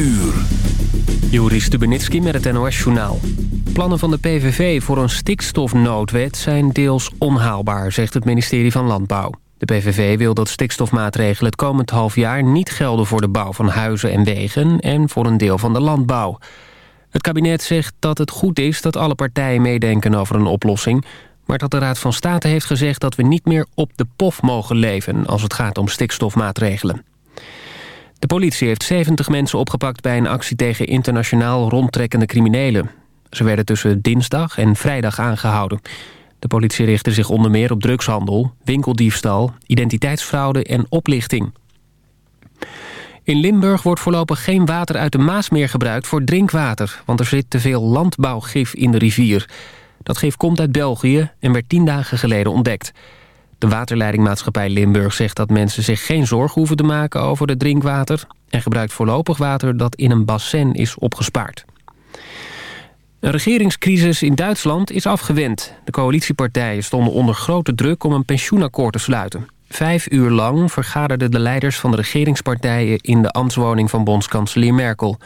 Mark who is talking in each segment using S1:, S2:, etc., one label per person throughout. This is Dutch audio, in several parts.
S1: uur.
S2: Joris Stubenitski met het NOS-journaal. Plannen van de PVV voor een stikstofnoodwet zijn deels onhaalbaar, zegt het ministerie van Landbouw. De PVV wil dat stikstofmaatregelen het komend half jaar niet gelden voor de bouw van huizen en wegen en voor een deel van de landbouw. Het kabinet zegt dat het goed is dat alle partijen meedenken over een oplossing, maar dat de Raad van State heeft gezegd dat we niet meer op de pof mogen leven als het gaat om stikstofmaatregelen. De politie heeft 70 mensen opgepakt bij een actie tegen internationaal rondtrekkende criminelen. Ze werden tussen dinsdag en vrijdag aangehouden. De politie richtte zich onder meer op drugshandel, winkeldiefstal, identiteitsfraude en oplichting. In Limburg wordt voorlopig geen water uit de Maas meer gebruikt voor drinkwater... want er zit te veel landbouwgif in de rivier. Dat gif komt uit België en werd tien dagen geleden ontdekt. De waterleidingmaatschappij Limburg zegt dat mensen zich geen zorgen hoeven te maken over het drinkwater... en gebruikt voorlopig water dat in een bassin is opgespaard. Een regeringscrisis in Duitsland is afgewend. De coalitiepartijen stonden onder grote druk om een pensioenakkoord te sluiten. Vijf uur lang vergaderden de leiders van de regeringspartijen... in de ambtswoning van bondskanselier Merkel.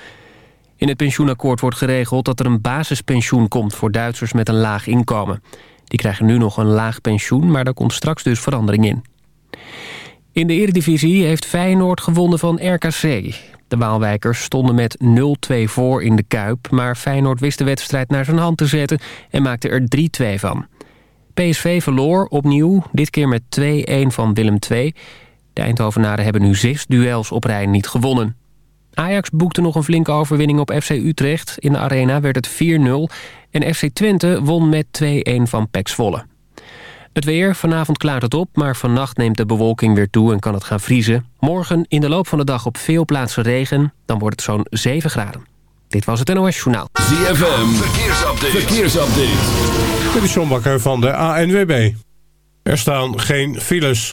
S2: In het pensioenakkoord wordt geregeld dat er een basispensioen komt... voor Duitsers met een laag inkomen. Die krijgen nu nog een laag pensioen, maar daar komt straks dus verandering in. In de Eredivisie heeft Feyenoord gewonnen van RKC. De Waalwijkers stonden met 0-2 voor in de Kuip... maar Feyenoord wist de wedstrijd naar zijn hand te zetten... en maakte er 3-2 van. PSV verloor opnieuw, dit keer met 2-1 van Willem II. De Eindhovenaren hebben nu zes duels op rij niet gewonnen. Ajax boekte nog een flinke overwinning op FC Utrecht. In de arena werd het 4-0 en FC Twente won met 2-1 van PEC Zwolle. Het weer, vanavond klaart het op, maar vannacht neemt de bewolking weer toe en kan het gaan vriezen. Morgen in de loop van de dag op veel plaatsen regen, dan wordt het zo'n 7 graden. Dit was het NOS Journaal.
S1: ZFM, verkeersupdate. verkeersupdate.
S3: Dit is John Bakker van de ANWB. Er staan geen files.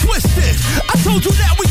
S4: Twisted. I told you that we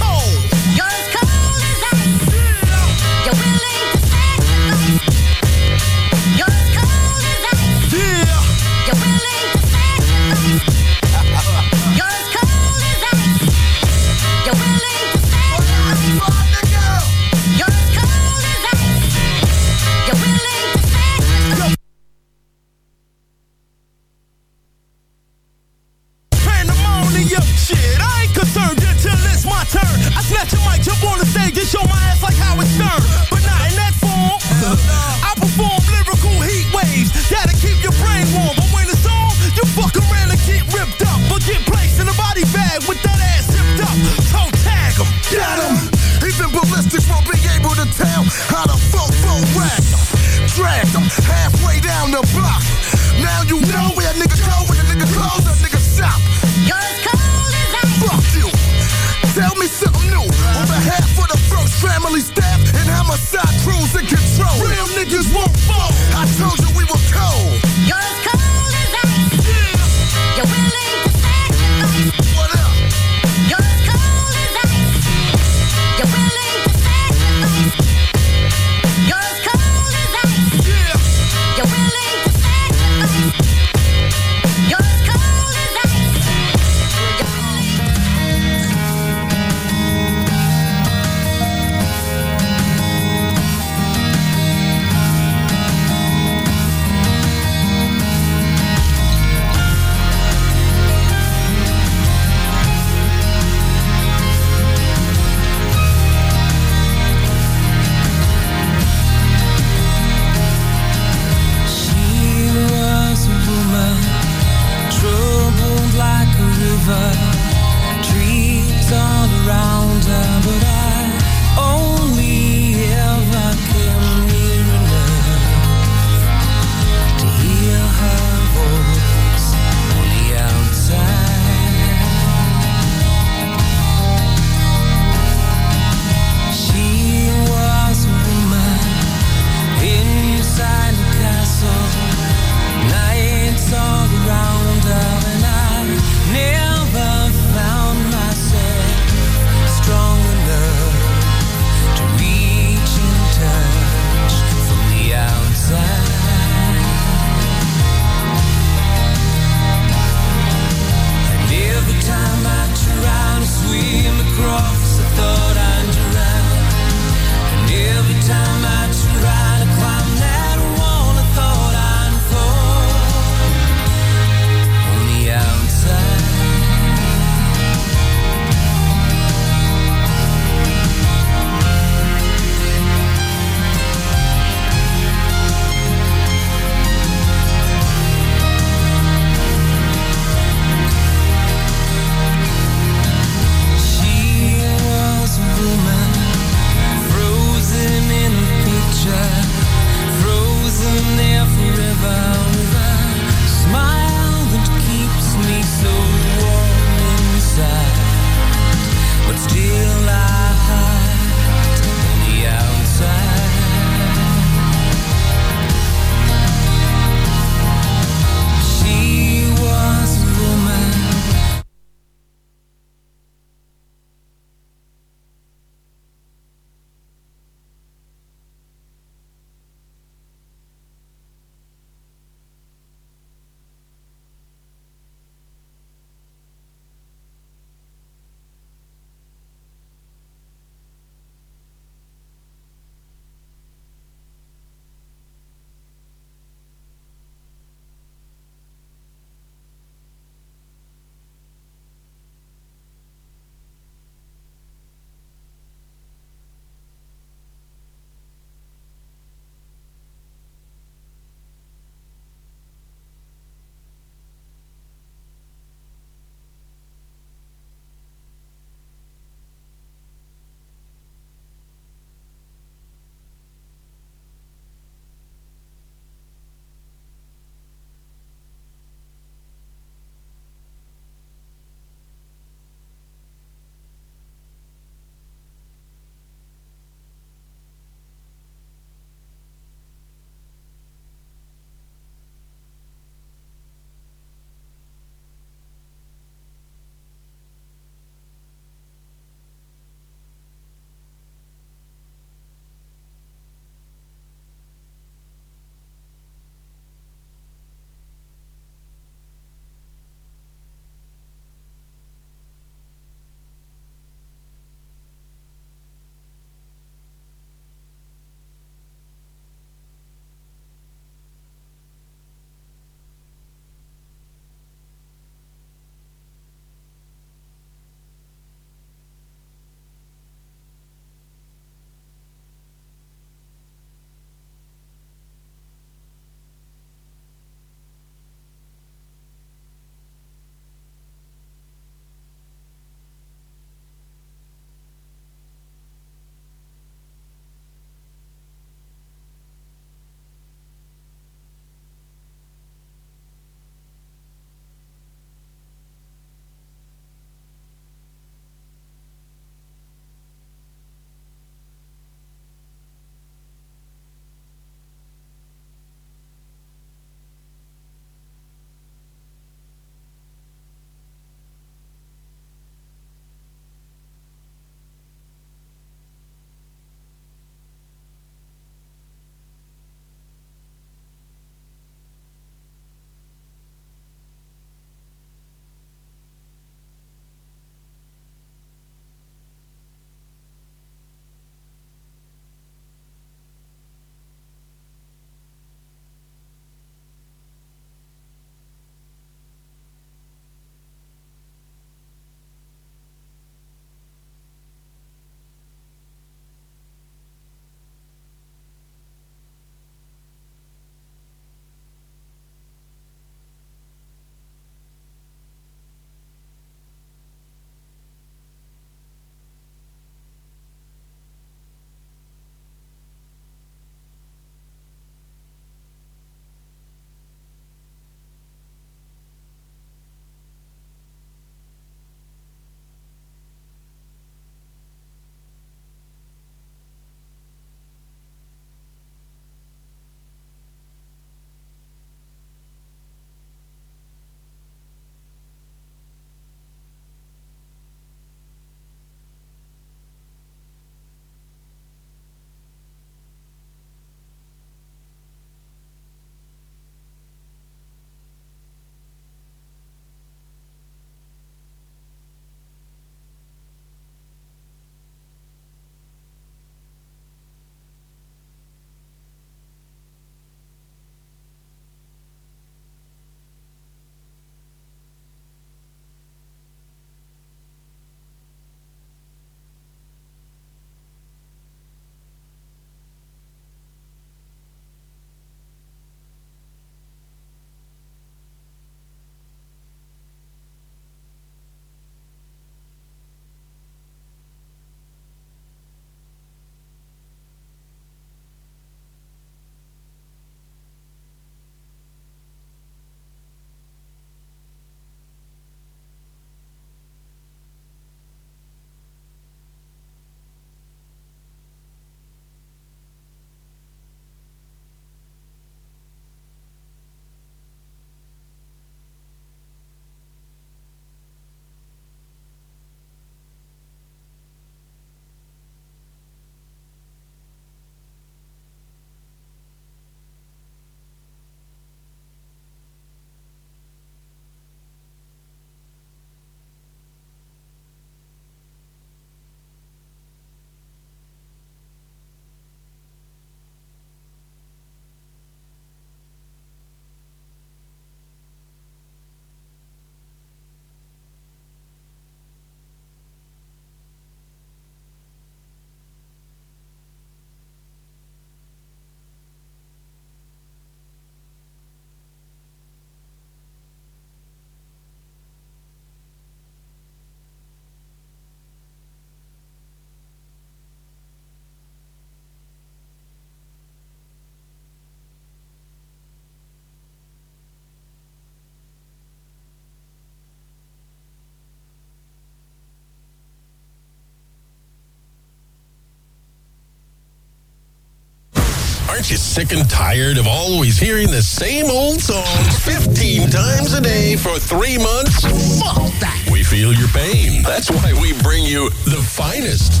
S5: Aren't you sick and tired of always hearing the same old songs 15 times a day for three months? Fuck that. We feel your pain. That's why we bring you the finest.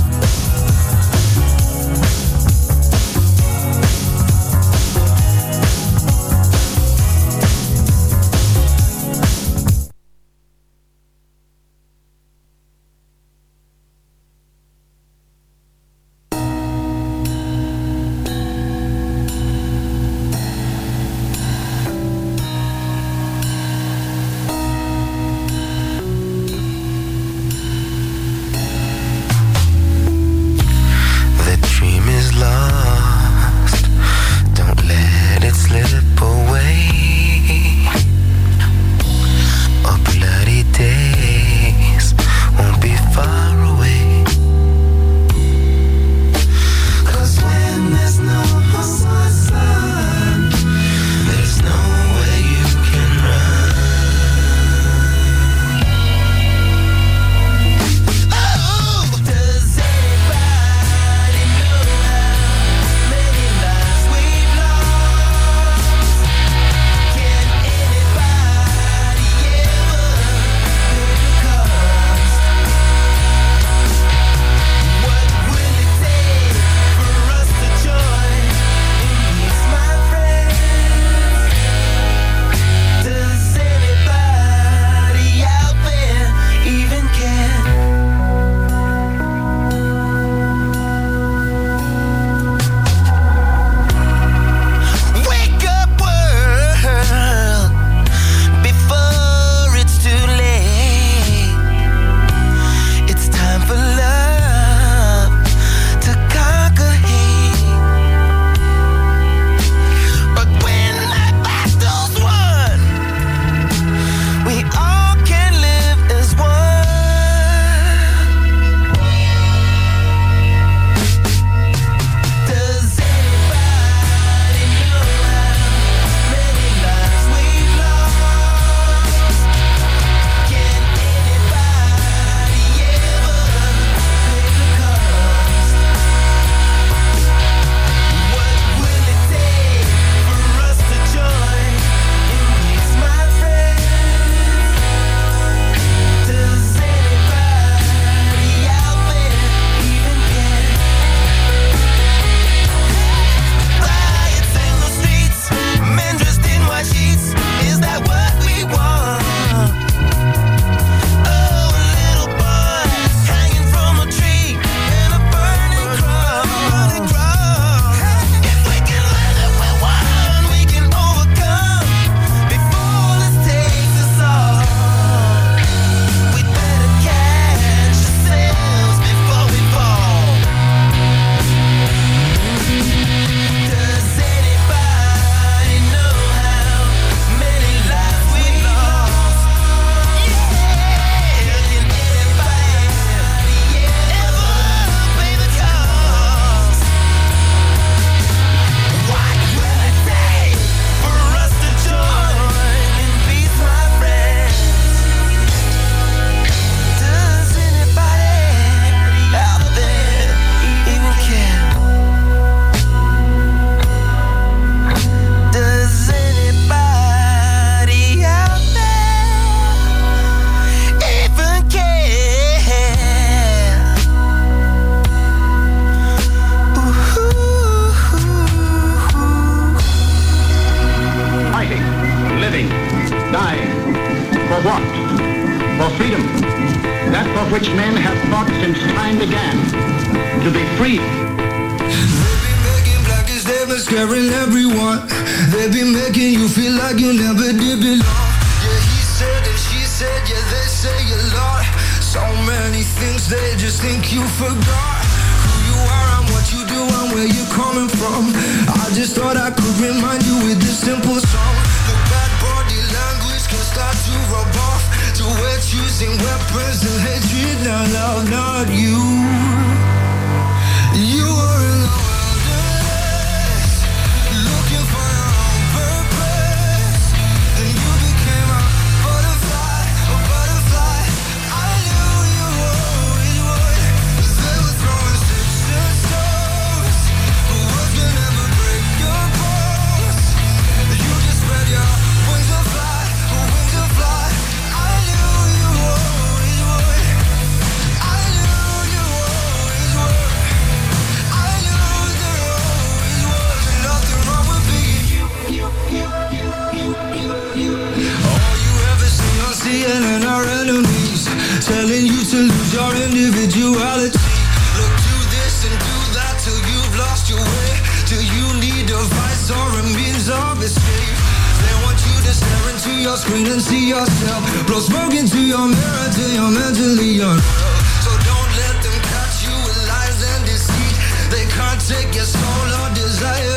S6: you forgot. Take your soul or desire.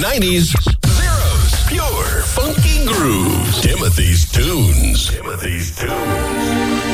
S7: 90s. Zeros. Pure funky grooves. Timothy's Tunes. Timothy's Tunes.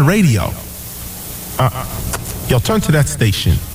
S6: On
S8: the radio. Uh, yo, turn to that station.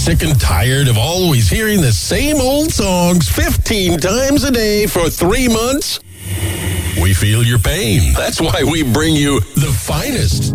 S9: sick and tired of always hearing the same old songs 15 times a day for three months? We feel your pain. That's why we bring you the finest.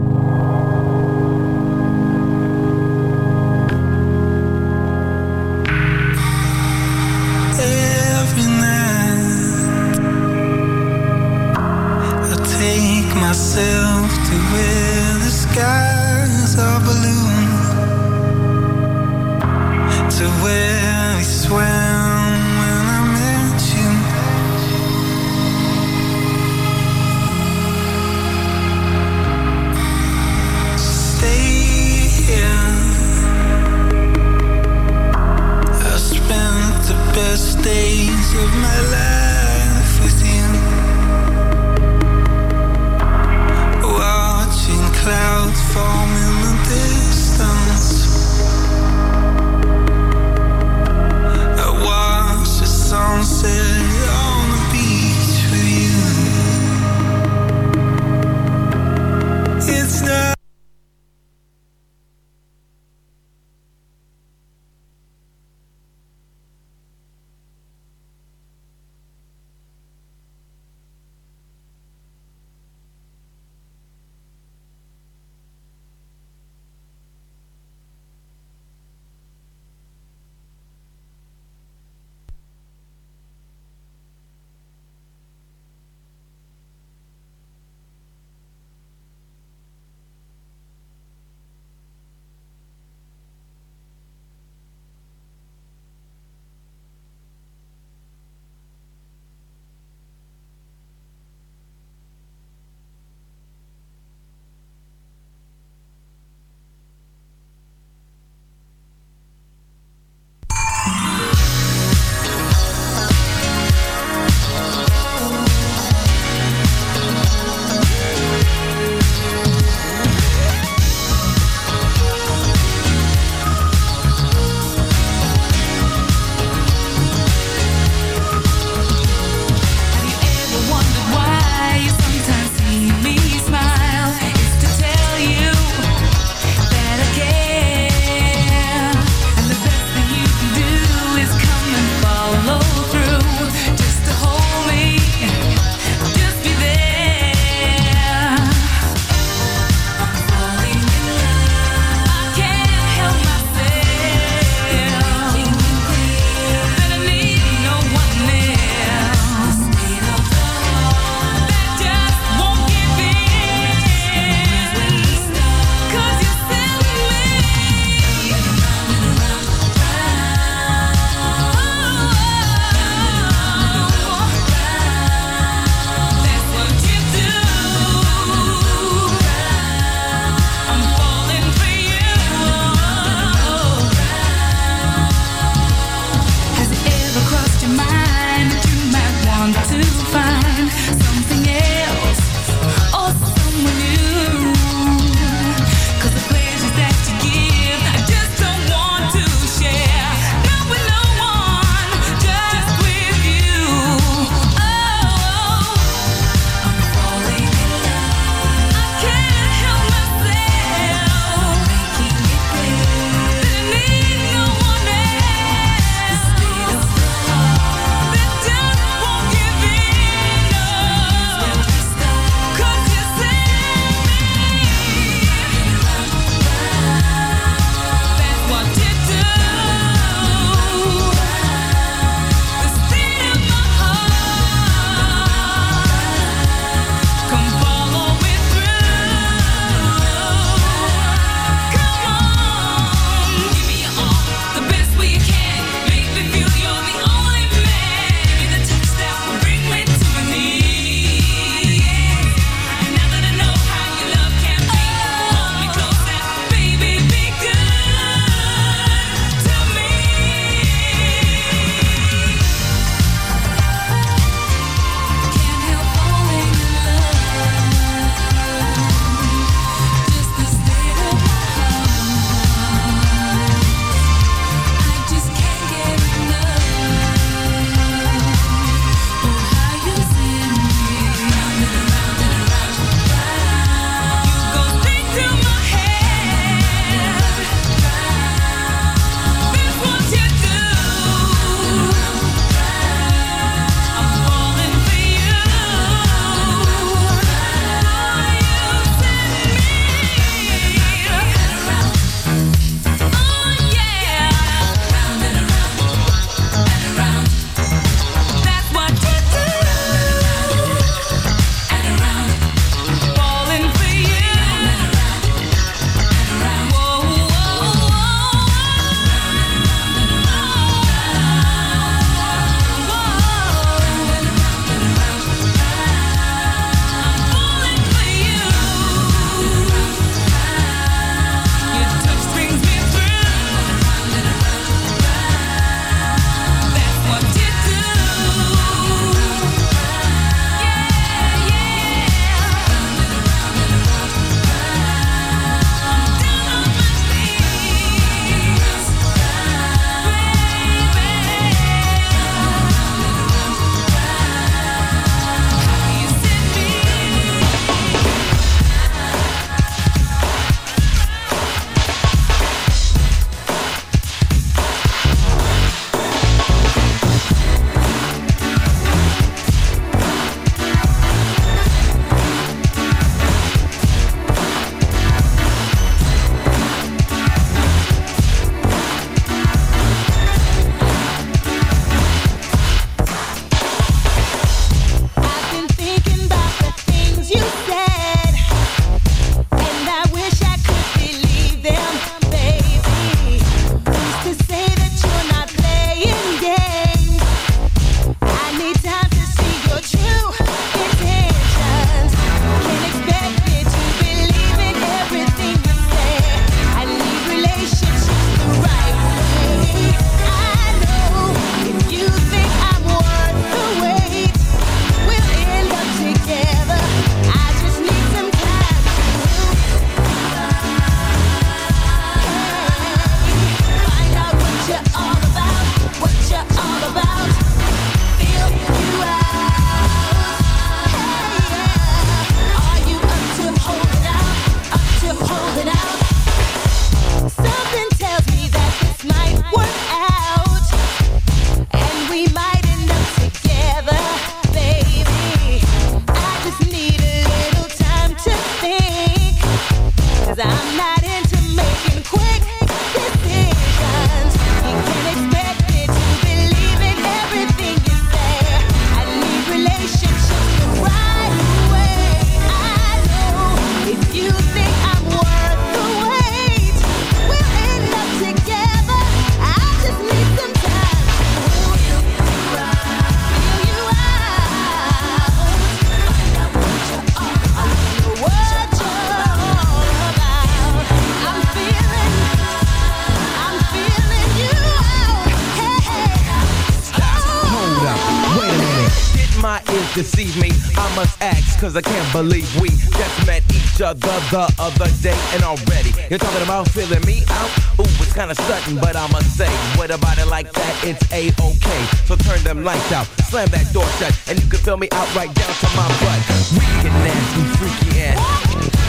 S10: Deceive me? I must ask, cause I can't believe we just met each other the other day and already you're talking about feeling me out? Ooh, it's kinda sudden, but I must say, what about it like that? It's a-okay. So turn them lights out, slam that door shut, and you can feel me out right down to my butt. Freaky, nasty, freaky ass.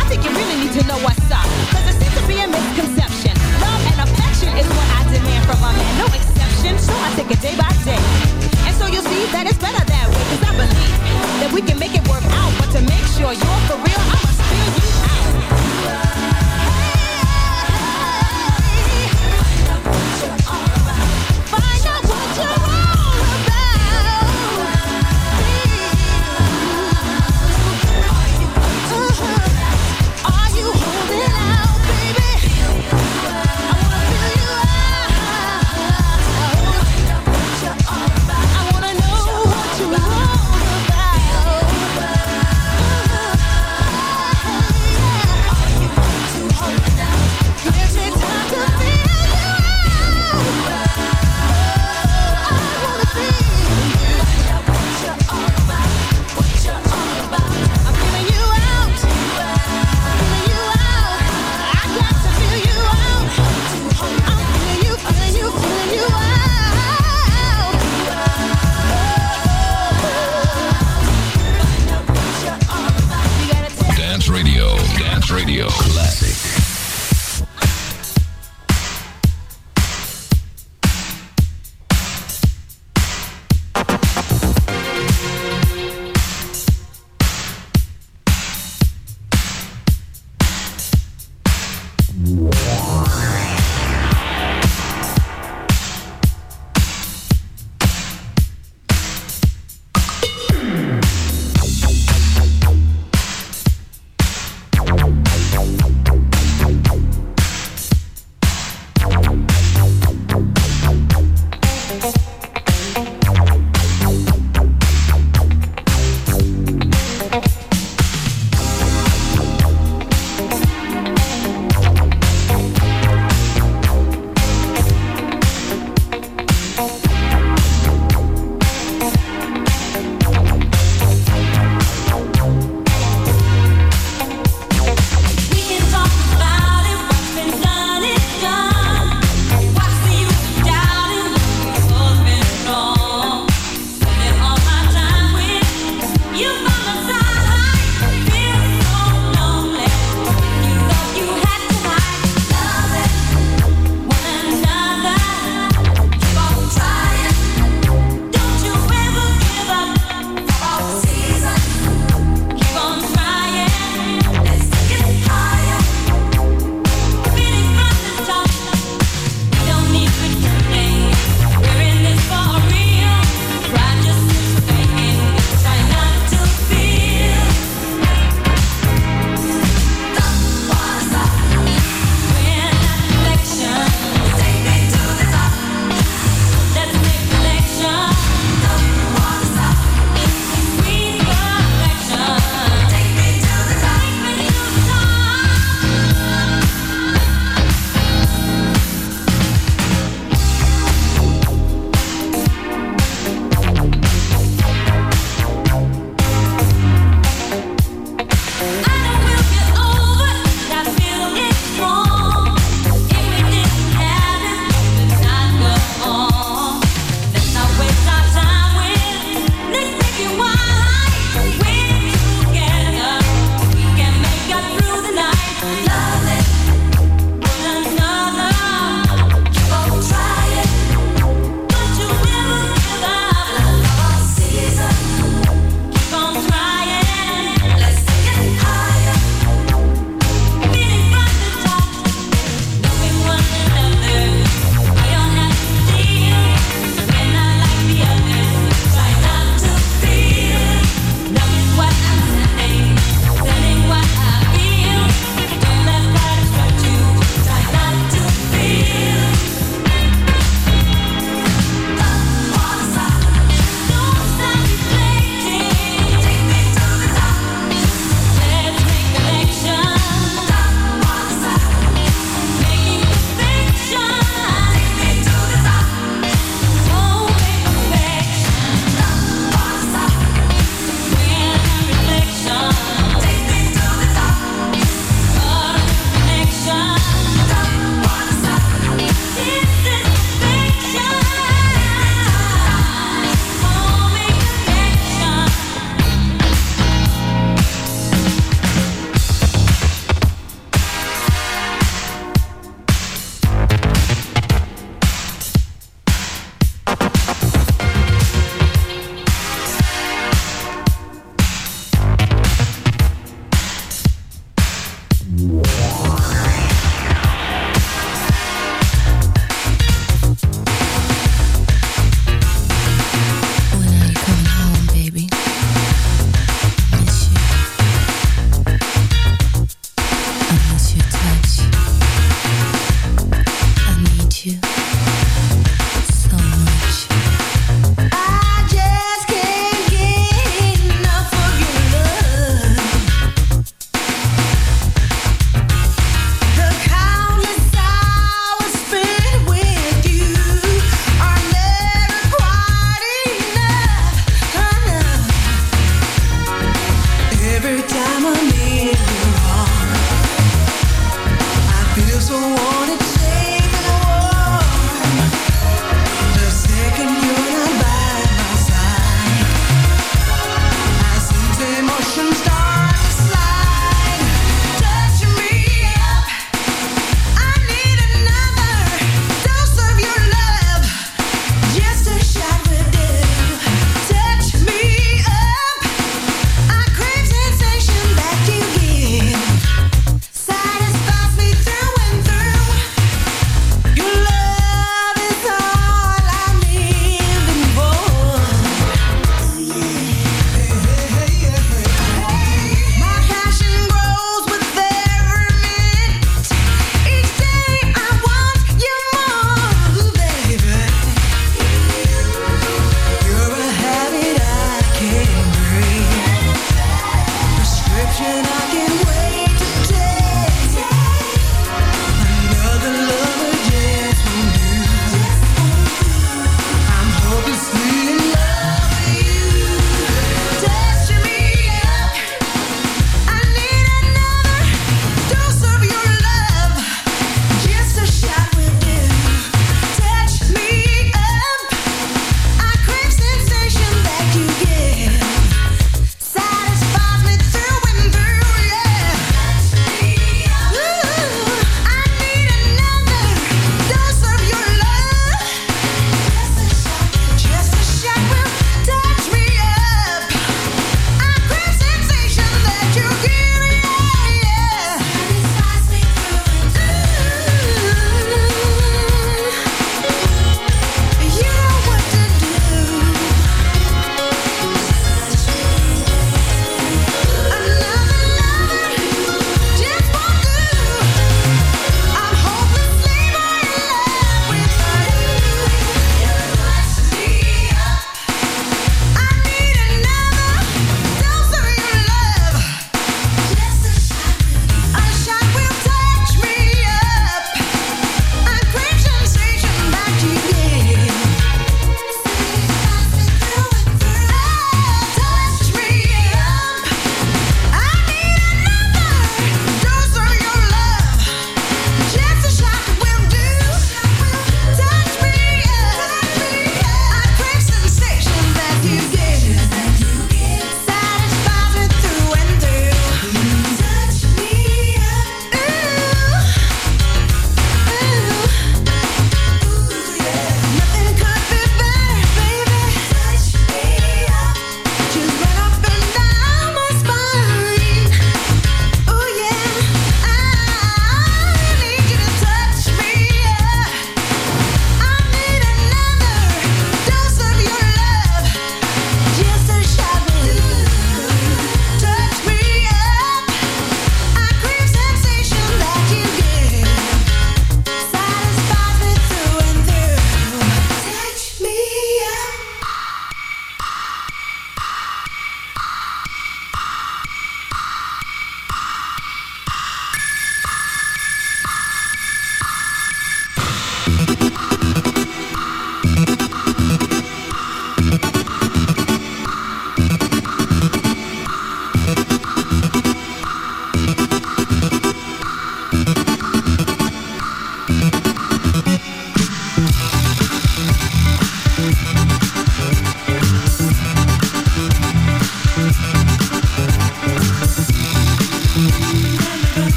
S11: I think you really need to know what's up. Cause there seems to be a misconception. Love and affection is what I demand from a man, no exception. So I take it day by day. That it's better that way. Cause I believe that we can make it work out. But to make sure you're for real,